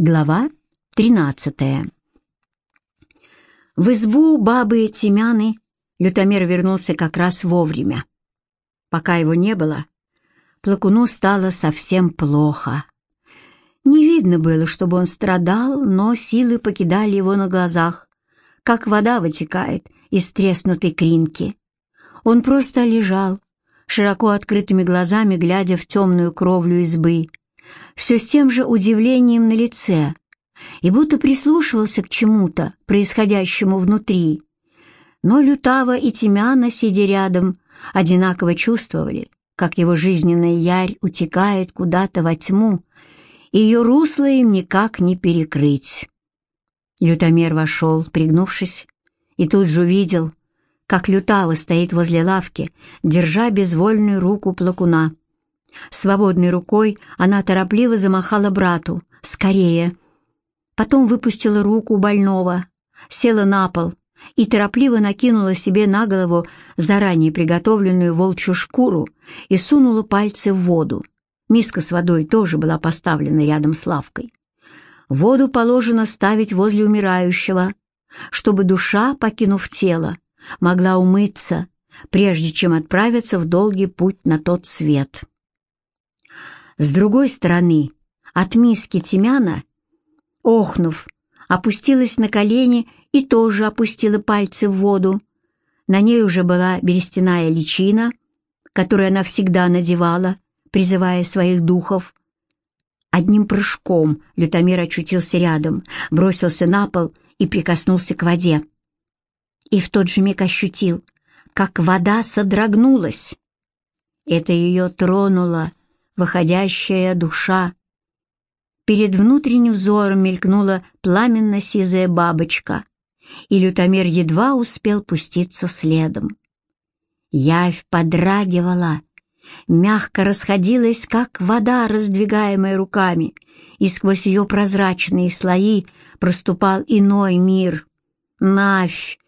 Глава 13 В избу бабы Тимяны Лютомер вернулся как раз вовремя. Пока его не было, Плакуну стало совсем плохо. Не видно было, чтобы он страдал, но силы покидали его на глазах, как вода вытекает из треснутой кринки. Он просто лежал, широко открытыми глазами глядя в темную кровлю избы, все с тем же удивлением на лице, и будто прислушивался к чему-то, происходящему внутри. Но Лютава и Тимяна, сидя рядом, одинаково чувствовали, как его жизненная ярь утекает куда-то во тьму, и ее русло им никак не перекрыть. Лютомер вошел, пригнувшись, и тут же увидел, как Лютава стоит возле лавки, держа безвольную руку плакуна. Свободной рукой она торопливо замахала брату. «Скорее!» Потом выпустила руку больного, села на пол и торопливо накинула себе на голову заранее приготовленную волчью шкуру и сунула пальцы в воду. Миска с водой тоже была поставлена рядом с лавкой. Воду положено ставить возле умирающего, чтобы душа, покинув тело, могла умыться, прежде чем отправиться в долгий путь на тот свет. С другой стороны, от миски Тимяна, охнув, опустилась на колени и тоже опустила пальцы в воду. На ней уже была берестяная личина, которую она всегда надевала, призывая своих духов. Одним прыжком Лютомир очутился рядом, бросился на пол и прикоснулся к воде. И в тот же миг ощутил, как вода содрогнулась. Это ее тронуло, выходящая душа. Перед внутренним взором мелькнула пламенно-сизая бабочка, и лютомер едва успел пуститься следом. Явь подрагивала, мягко расходилась, как вода, раздвигаемая руками, и сквозь ее прозрачные слои проступал иной мир. Навь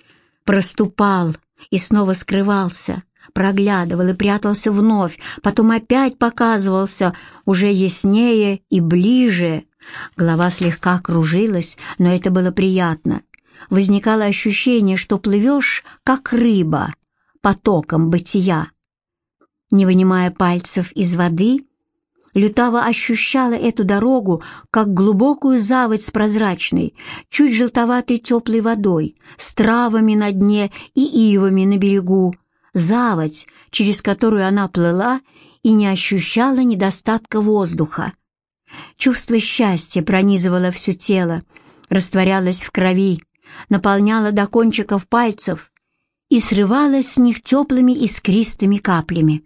проступал и снова скрывался, проглядывал и прятался вновь, потом опять показывался уже яснее и ближе. Голова слегка кружилась, но это было приятно. Возникало ощущение, что плывешь, как рыба, потоком бытия. Не вынимая пальцев из воды, Лютава ощущала эту дорогу, как глубокую заводь с прозрачной, чуть желтоватой теплой водой, с травами на дне и ивами на берегу, заводь, через которую она плыла и не ощущала недостатка воздуха. Чувство счастья пронизывало все тело, растворялось в крови, наполняло до кончиков пальцев и срывалось с них теплыми искристыми каплями.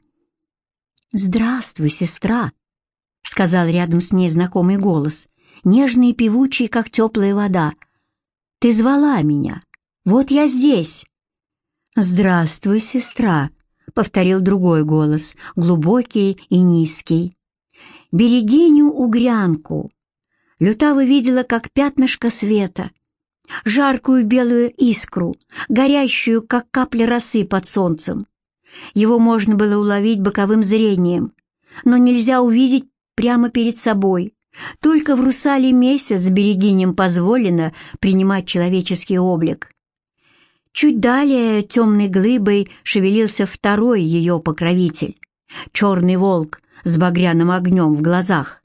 «Здравствуй, сестра!» — сказал рядом с ней знакомый голос, нежный и певучий, как теплая вода. «Ты звала меня. Вот я здесь!» «Здравствуй, сестра», — повторил другой голос, глубокий и низкий. «Берегиню-угрянку». Лютава видела, как пятнышко света, жаркую белую искру, горящую, как капля росы под солнцем. Его можно было уловить боковым зрением, но нельзя увидеть прямо перед собой. Только в русале месяц берегиням позволено принимать человеческий облик. Чуть далее темной глыбой шевелился второй ее покровитель, черный волк с багряным огнем в глазах.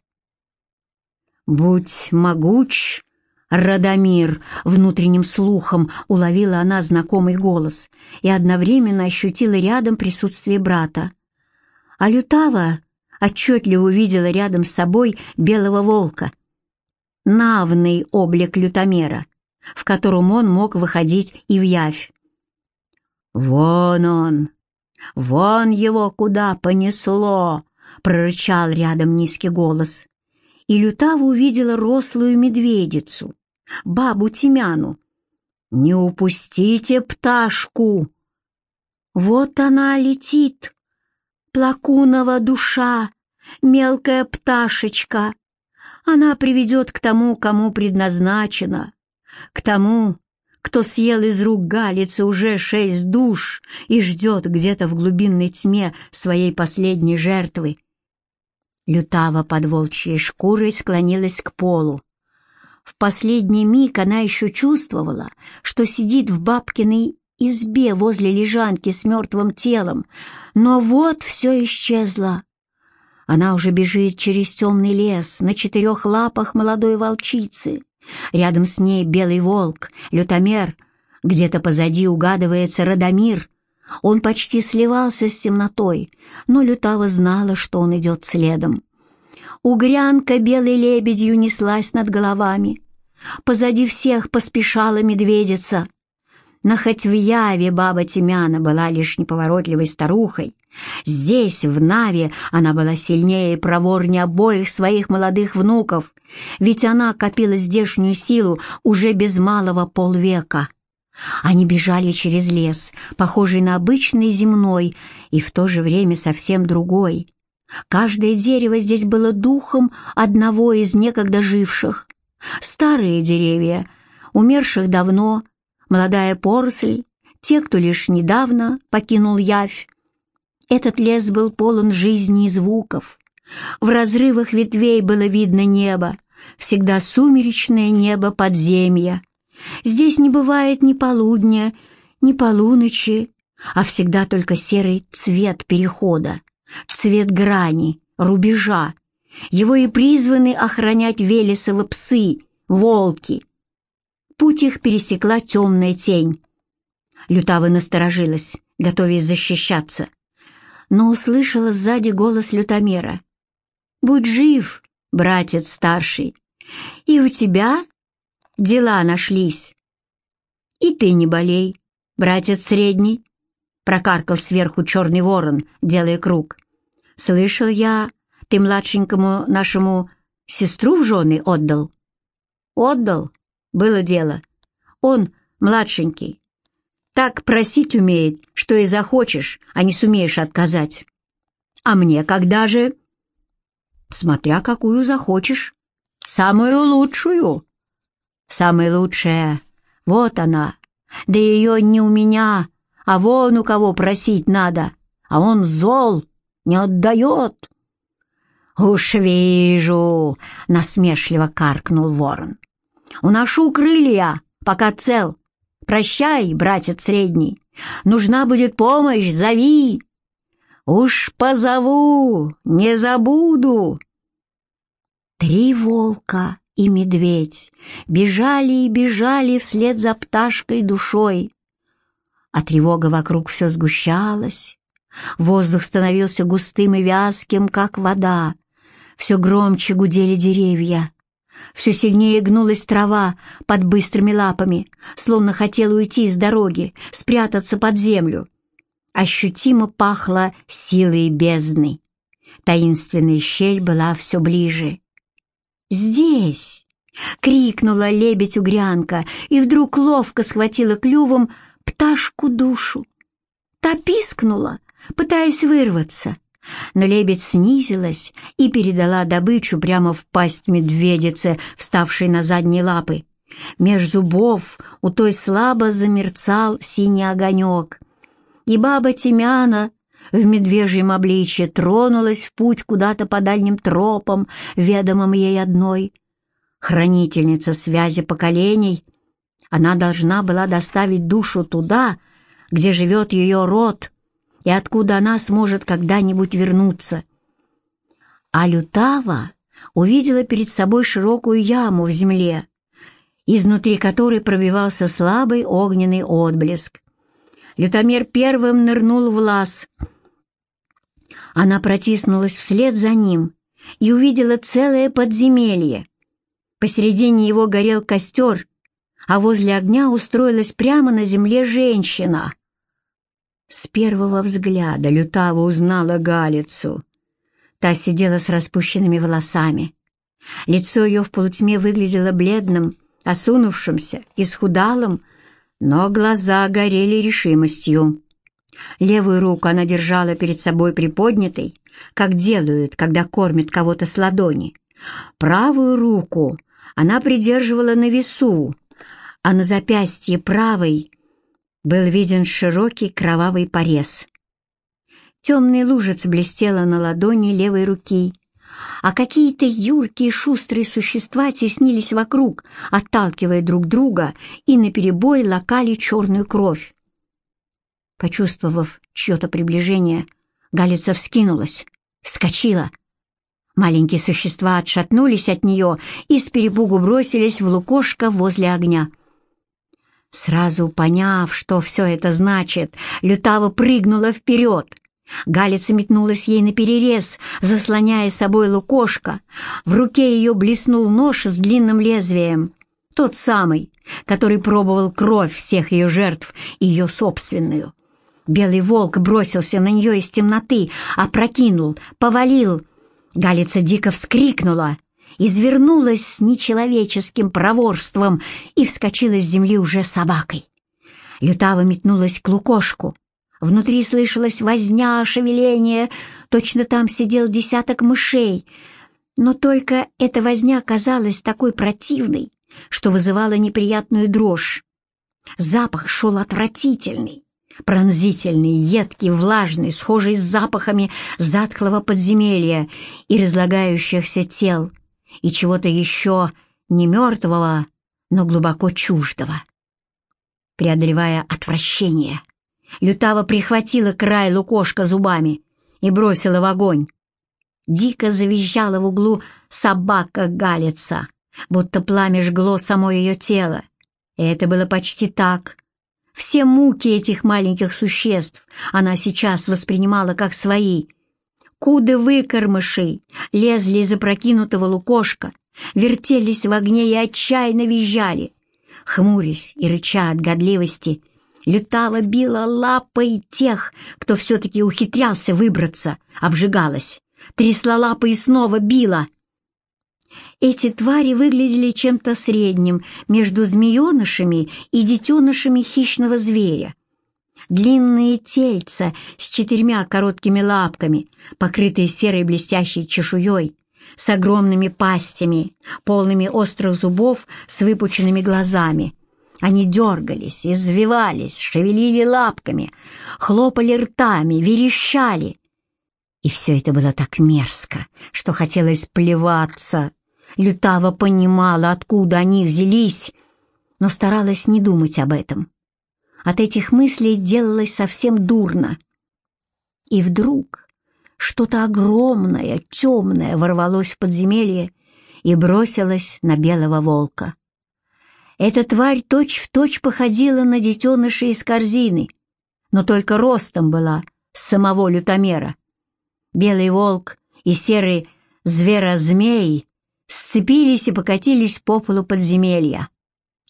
«Будь могуч, Радомир!» — внутренним слухом уловила она знакомый голос и одновременно ощутила рядом присутствие брата. А Лютава отчетливо увидела рядом с собой белого волка. Навный облик лютомера — в котором он мог выходить и в явь. «Вон он! Вон его куда понесло!» — прорычал рядом низкий голос. И Лютава увидела рослую медведицу, бабу Тимяну. «Не упустите пташку!» «Вот она летит, плакунова душа, мелкая пташечка. Она приведет к тому, кому предназначена, к тому, кто съел из рук Галицы уже шесть душ и ждет где-то в глубинной тьме своей последней жертвы. Лютава под волчьей шкурой склонилась к полу, В последний миг она еще чувствовала, что сидит в бабкиной избе возле лежанки с мертвым телом, но вот все исчезло. Она уже бежит через темный лес на четырех лапах молодой волчицы. Рядом с ней белый волк, лютомер. Где-то позади угадывается Радомир. Он почти сливался с темнотой, но Лютава знала, что он идет следом. Угрянка белой лебедью неслась над головами. Позади всех поспешала медведица. В Яве баба Тимяна была лишь неповоротливой старухой, здесь, в Наве, она была сильнее и проворнее обоих своих молодых внуков, ведь она копила здешнюю силу уже без малого полвека. Они бежали через лес, похожий на обычный земной и в то же время совсем другой. Каждое дерево здесь было духом одного из некогда живших. Старые деревья, умерших давно, молодая поросль, те, кто лишь недавно покинул явь. Этот лес был полон жизни и звуков. В разрывах ветвей было видно небо, всегда сумеречное небо подземья. Здесь не бывает ни полудня, ни полуночи, а всегда только серый цвет перехода, цвет грани, рубежа. Его и призваны охранять Велесовы псы, волки. Путь их пересекла темная тень. Лютава насторожилась, готовясь защищаться, но услышала сзади голос лютомера. «Будь жив, братец старший, и у тебя дела нашлись. И ты не болей, братец средний, прокаркал сверху черный ворон, делая круг. Слышал я, ты младшенькому нашему сестру в жены отдал? Отдал, было дело. Он, младшенький, так просить умеет, что и захочешь, а не сумеешь отказать. А мне когда же? Смотря какую захочешь. Самую лучшую. Самая лучшая. Вот она. Да ее не у меня, а вон у кого просить надо. А он зол, не отдает. «Уж вижу!» — насмешливо каркнул ворон. «Уношу крылья, пока цел. Прощай, братец средний. Нужна будет помощь, зови!» «Уж позову, не забуду!» Три волка и медведь бежали и бежали вслед за пташкой душой. А тревога вокруг все сгущалась. Воздух становился густым и вязким, как вода. Все громче гудели деревья. Все сильнее гнулась трава под быстрыми лапами, словно хотела уйти из дороги, спрятаться под землю. Ощутимо пахло силой бездны. Таинственная щель была все ближе. «Здесь!» — крикнула лебедь-угрянка и вдруг ловко схватила клювом пташку душу. Та пискнула, пытаясь вырваться, но лебедь снизилась и передала добычу прямо в пасть медведице, вставшей на задние лапы. Меж зубов у той слабо замерцал синий огонек, и баба Тимяна в медвежьем обличье тронулась в путь куда-то по дальним тропам, ведомым ей одной. Хранительница связи поколений, она должна была доставить душу туда, где живет ее род, и откуда она сможет когда-нибудь вернуться. А Лютава увидела перед собой широкую яму в земле, изнутри которой пробивался слабый огненный отблеск. Лютомер первым нырнул в лаз — она протиснулась вслед за ним и увидела целое подземелье. Посередине его горел костер, а возле огня устроилась прямо на земле женщина. С первого взгляда Лютава узнала Галицу. Та сидела с распущенными волосами. Лицо ее в полутьме выглядело бледным, осунувшимся, исхудалым, но глаза горели решимостью. Левую руку она держала перед собой приподнятой, как делают, когда кормят кого-то с ладони. Правую руку она придерживала на весу, а на запястье правой был виден широкий кровавый порез. Темный лужица блестела на ладони левой руки, а какие-то юркие шустрые существа теснились вокруг, отталкивая друг друга и наперебой лакали черную кровь. Почувствовав чье-то приближение, Галица вскинулась, вскочила. Маленькие существа отшатнулись от нее и с перепугу бросились в лукошко возле огня. Сразу поняв, что все это значит, Лютава прыгнула вперед. Галица метнулась ей на перерез, заслоняя собой лукошко. В руке ее блеснул нож с длинным лезвием. Тот самый, который пробовал кровь всех ее жертв и ее собственную. Белый волк бросился на нее из темноты, опрокинул, повалил. Галица дико вскрикнула, извернулась с нечеловеческим проворством и вскочила с земли уже собакой. Лютава метнулась к лукошку, Внутри слышалась возня, шевеление, точно там сидел десяток мышей. Но только эта возня казалась такой противной, что вызывала неприятную дрожь. Запах шел отвратительный, пронзительный, едкий, влажный, схожий с запахами затхлого подземелья и разлагающихся тел, и чего-то еще не мертвого, но глубоко чуждого. Преодолевая отвращение, Лютава прихватила край лукошка зубами и бросила в огонь. Дико завизжала в углу собака-галица, будто пламя жгло само ее тело. И это было почти так. Все муки этих маленьких существ она сейчас воспринимала как свои. Куды выкормышей лезли из опрокинутого лукошка, вертелись в огне и отчаянно визжали. Хмурясь и рыча от годливости, Летала, била лапой тех, кто все-таки ухитрялся выбраться, обжигалась. Трясла лапой и снова била. Эти твари выглядели чем-то средним между змеенышами и детенышами хищного зверя. Длинные тельца с четырьмя короткими лапками, покрытые серой блестящей чешуей, с огромными пастями, полными острых зубов, с выпученными глазами — они дергались, извивались, шевелили лапками, хлопали ртами, верещали. И все это было так мерзко, что хотелось плеваться. Лютава понимала, откуда они взялись, но старалась не думать об этом. От этих мыслей делалось совсем дурно. И вдруг что-то огромное, темное ворвалось в подземелье и бросилось на белого волка. Эта тварь точь-в-точь точь походила на детеныша из корзины, но только ростом была с самого лютомера. Белый волк и серый зверозмей сцепились и покатились по полу подземелья.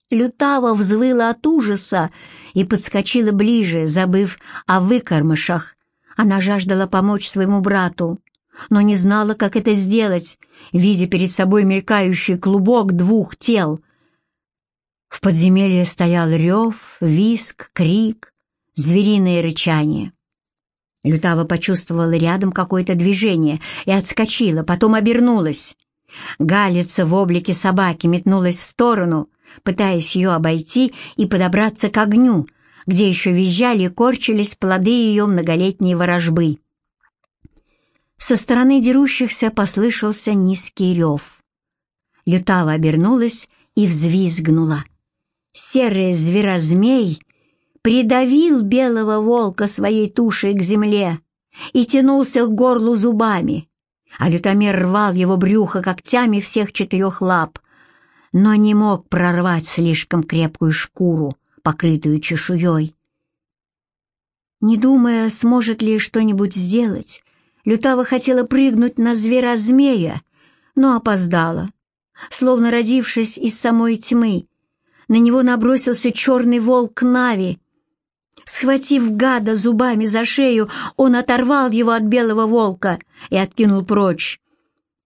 Лютава взвыла от ужаса и подскочила ближе, забыв о выкормышах. Она жаждала помочь своему брату, но не знала, как это сделать, видя перед собой мелькающий клубок двух тел — в подземелье стоял рев, виск, крик, звериное рычание. Лютава почувствовала рядом какое-то движение и отскочила, потом обернулась. Галица в облике собаки метнулась в сторону, пытаясь ее обойти и подобраться к огню, где еще визжали и корчились плоды ее многолетней ворожбы. Со стороны дерущихся послышался низкий рев. Лютава обернулась и взвизгнула серый зверозмей придавил белого волка своей тушей к земле и тянулся к горлу зубами, а лютомер рвал его брюхо когтями всех четырех лап, но не мог прорвать слишком крепкую шкуру, покрытую чешуей. Не думая, сможет ли что-нибудь сделать, Лютава хотела прыгнуть на зверозмея, но опоздала. Словно родившись из самой тьмы, на него набросился черный волк Нави. Схватив гада зубами за шею, он оторвал его от белого волка и откинул прочь.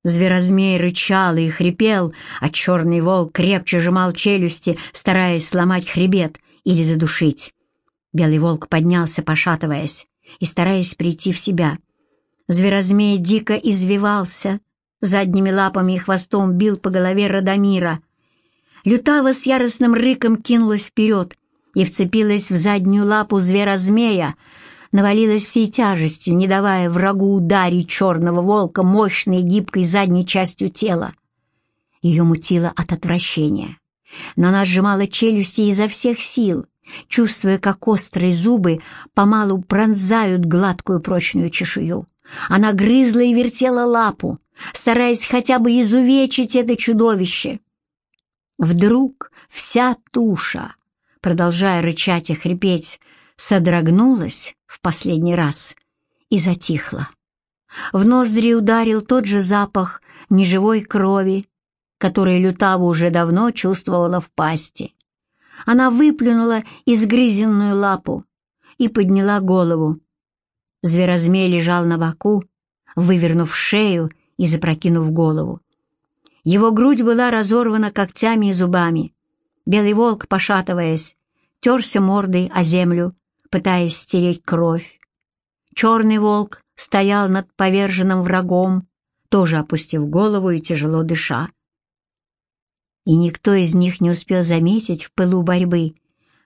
Зверозмей рычал и хрипел, а черный волк крепче сжимал челюсти, стараясь сломать хребет или задушить. Белый волк поднялся, пошатываясь, и стараясь прийти в себя. Зверозмей дико извивался, задними лапами и хвостом бил по голове Радомира — Лютава с яростным рыком кинулась вперед и вцепилась в заднюю лапу зверозмея, навалилась всей тяжестью, не давая врагу ударить черного волка мощной гибкой задней частью тела. Ее мутило от отвращения, но она сжимала челюсти изо всех сил, чувствуя, как острые зубы помалу пронзают гладкую прочную чешую. Она грызла и вертела лапу, стараясь хотя бы изувечить это чудовище. Вдруг вся туша, продолжая рычать и хрипеть, содрогнулась в последний раз и затихла. В ноздри ударил тот же запах неживой крови, который Лютава уже давно чувствовала в пасти. Она выплюнула изгрызенную лапу и подняла голову. Зверозмей лежал на боку, вывернув шею и запрокинув голову. Его грудь была разорвана когтями и зубами. Белый волк, пошатываясь, терся мордой о землю, пытаясь стереть кровь. Черный волк стоял над поверженным врагом, тоже опустив голову и тяжело дыша. И никто из них не успел заметить в пылу борьбы,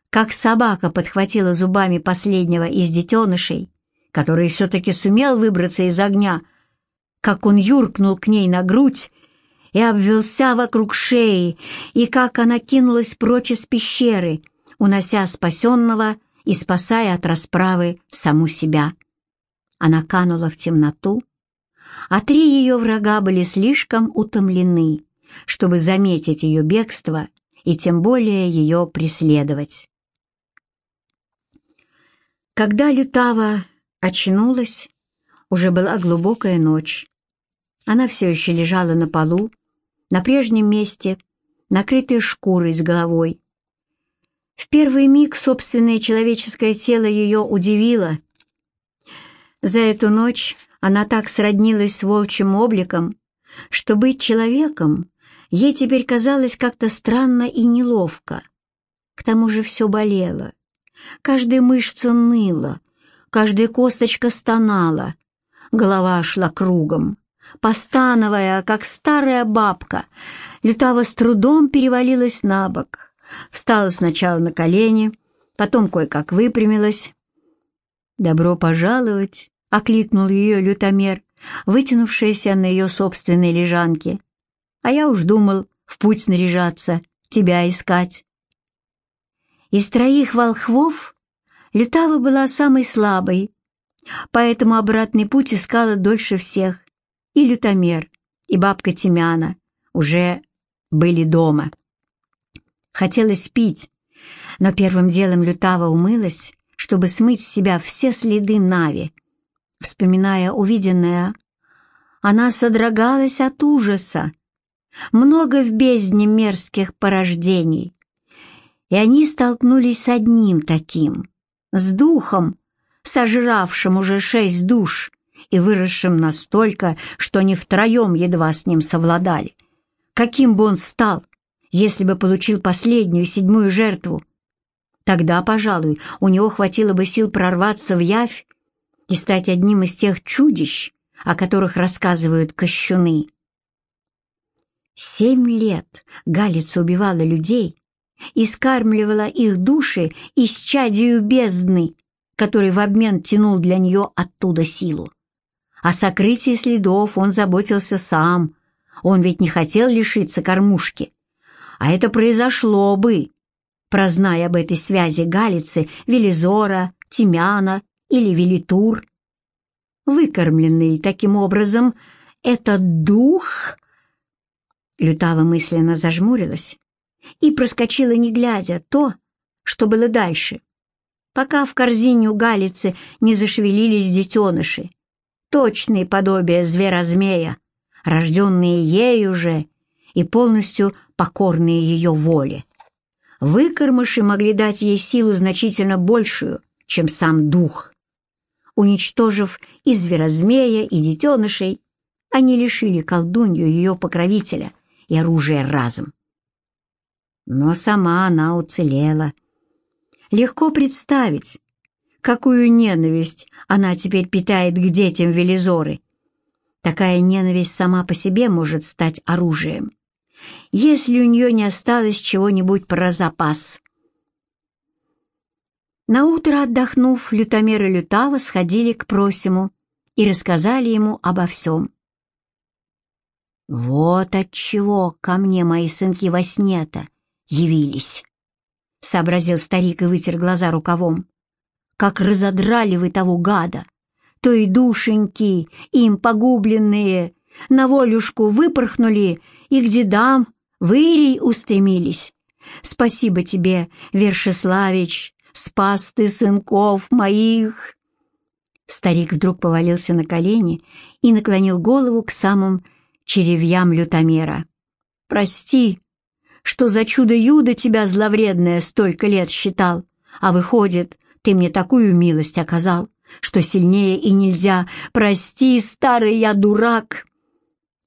как собака подхватила зубами последнего из детенышей, который все-таки сумел выбраться из огня, как он юркнул к ней на грудь и обвелся вокруг шеи, и как она кинулась прочь из пещеры, унося спасенного и спасая от расправы саму себя. Она канула в темноту, а три ее врага были слишком утомлены, чтобы заметить ее бегство и тем более ее преследовать. Когда Лютава очнулась, уже была глубокая ночь. Она все еще лежала на полу, на прежнем месте, накрытая шкурой с головой. В первый миг собственное человеческое тело ее удивило. За эту ночь она так сроднилась с волчьим обликом, что быть человеком ей теперь казалось как-то странно и неловко. К тому же все болело. Каждая мышца ныла, каждая косточка стонала, голова шла кругом. Постановая, как старая бабка, Лютава с трудом перевалилась на бок, встала сначала на колени, потом кое-как выпрямилась. «Добро пожаловать!» — окликнул ее лютомер, вытянувшийся на ее собственной лежанке. «А я уж думал в путь снаряжаться, тебя искать». Из троих волхвов Лютава была самой слабой, поэтому обратный путь искала дольше всех. И лютомер, и бабка Тимяна уже были дома. Хотелось пить, но первым делом Лютава умылась, чтобы смыть с себя все следы Нави. Вспоминая увиденное, она содрогалась от ужаса. Много в бездне мерзких порождений. И они столкнулись с одним таким, с духом, сожравшим уже шесть душ и выросшим настолько, что они втроем едва с ним совладали. Каким бы он стал, если бы получил последнюю, седьмую жертву? Тогда, пожалуй, у него хватило бы сил прорваться в явь и стать одним из тех чудищ, о которых рассказывают кощуны. Семь лет Галица убивала людей и скармливала их души из чадию бездны, который в обмен тянул для нее оттуда силу. О сокрытии следов он заботился сам, он ведь не хотел лишиться кормушки. А это произошло бы, прозная об этой связи Галицы, Велизора, Тимяна или Велитур. Выкормленный таким образом, этот дух... Лютава мысленно зажмурилась и проскочила, не глядя, то, что было дальше, пока в корзине у Галицы не зашевелились детеныши, точные подобия зверозмея, рожденные ею же и полностью покорные ее воле. Выкормыши могли дать ей силу значительно большую, чем сам дух. Уничтожив и зверозмея, и детенышей, они лишили колдунью ее покровителя и оружия разом. Но сама она уцелела. Легко представить, какую ненависть она теперь питает к детям Велизоры. Такая ненависть сама по себе может стать оружием, если у нее не осталось чего-нибудь про запас. Наутро отдохнув, Лютомер и Лютава сходили к Просиму и рассказали ему обо всем. «Вот отчего ко мне мои сынки во сне-то явились», — сообразил старик и вытер глаза рукавом. «Как разодрали вы того гада, то и душеньки, им погубленные, на волюшку выпорхнули и к дедам в устремились. Спасибо тебе, Вершеславич, спас ты сынков моих!» Старик вдруг повалился на колени и наклонил голову к самым черевьям лютомера. «Прости, что за чудо-юдо тебя зловредное столько лет считал, а выходит, ты мне такую милость оказал, что сильнее и нельзя. Прости, старый я дурак!»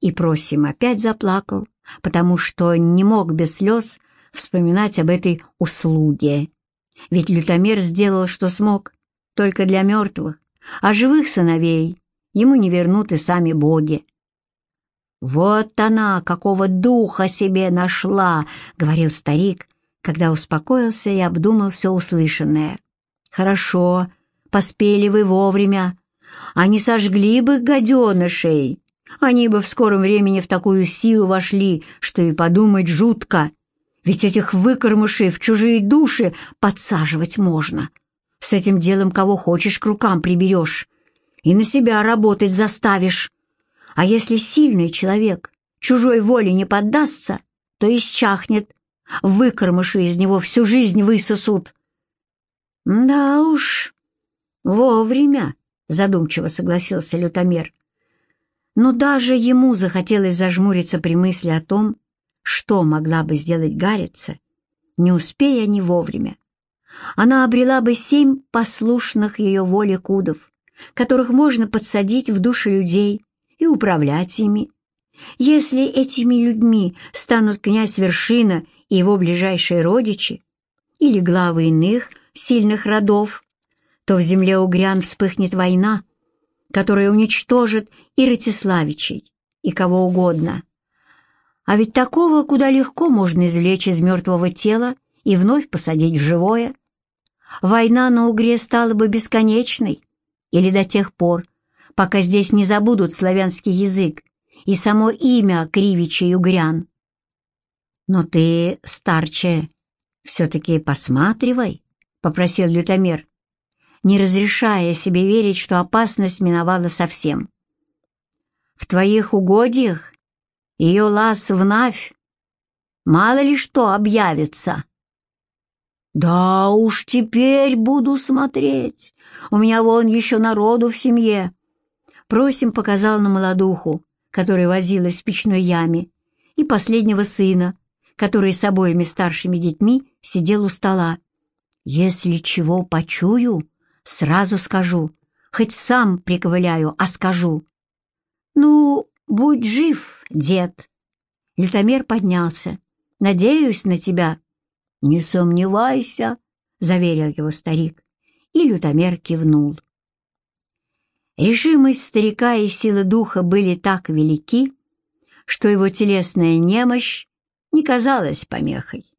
И Просим опять заплакал, потому что не мог без слез вспоминать об этой услуге. Ведь лютомер сделал, что смог, только для мертвых, а живых сыновей ему не вернут и сами боги. «Вот она, какого духа себе нашла!» — говорил старик, когда успокоился и обдумал все услышанное. «Хорошо, поспели вы вовремя. Они сожгли бы гаденышей. Они бы в скором времени в такую силу вошли, что и подумать жутко. Ведь этих выкормышей в чужие души подсаживать можно. С этим делом кого хочешь к рукам приберешь и на себя работать заставишь. А если сильный человек чужой воле не поддастся, то исчахнет, выкормыши из него всю жизнь высосут. «Да уж, вовремя», — задумчиво согласился лютомер. Но даже ему захотелось зажмуриться при мысли о том, что могла бы сделать Гаррица, не успея они вовремя. Она обрела бы семь послушных ее воле кудов, которых можно подсадить в души людей и управлять ими. Если этими людьми станут князь Вершина и его ближайшие родичи, или главы иных сильных родов, то в земле угрян вспыхнет война, которая уничтожит и Ратиславичей, и кого угодно. А ведь такого куда легко можно извлечь из мертвого тела и вновь посадить в живое. Война на Угре стала бы бесконечной, или до тех пор, пока здесь не забудут славянский язык и само имя Кривича и Угрян. Но ты, старче, все-таки посматривай, — попросил лютомер, не разрешая себе верить, что опасность миновала совсем. В твоих угодьях ее лаз вновь, мало ли что объявится. Да уж теперь буду смотреть, у меня вон еще народу в семье. Просим показал на молодуху, которая возилась в печной яме, и последнего сына, который с обоими старшими детьми сидел у стола. «Если чего почую, сразу скажу, хоть сам приковыляю, а скажу». «Ну, будь жив, дед!» Лютомер поднялся. «Надеюсь на тебя». «Не сомневайся», — заверил его старик, и лютомер кивнул. Решимость старика и сила духа были так велики, что его телесная немощь не казалась помехой.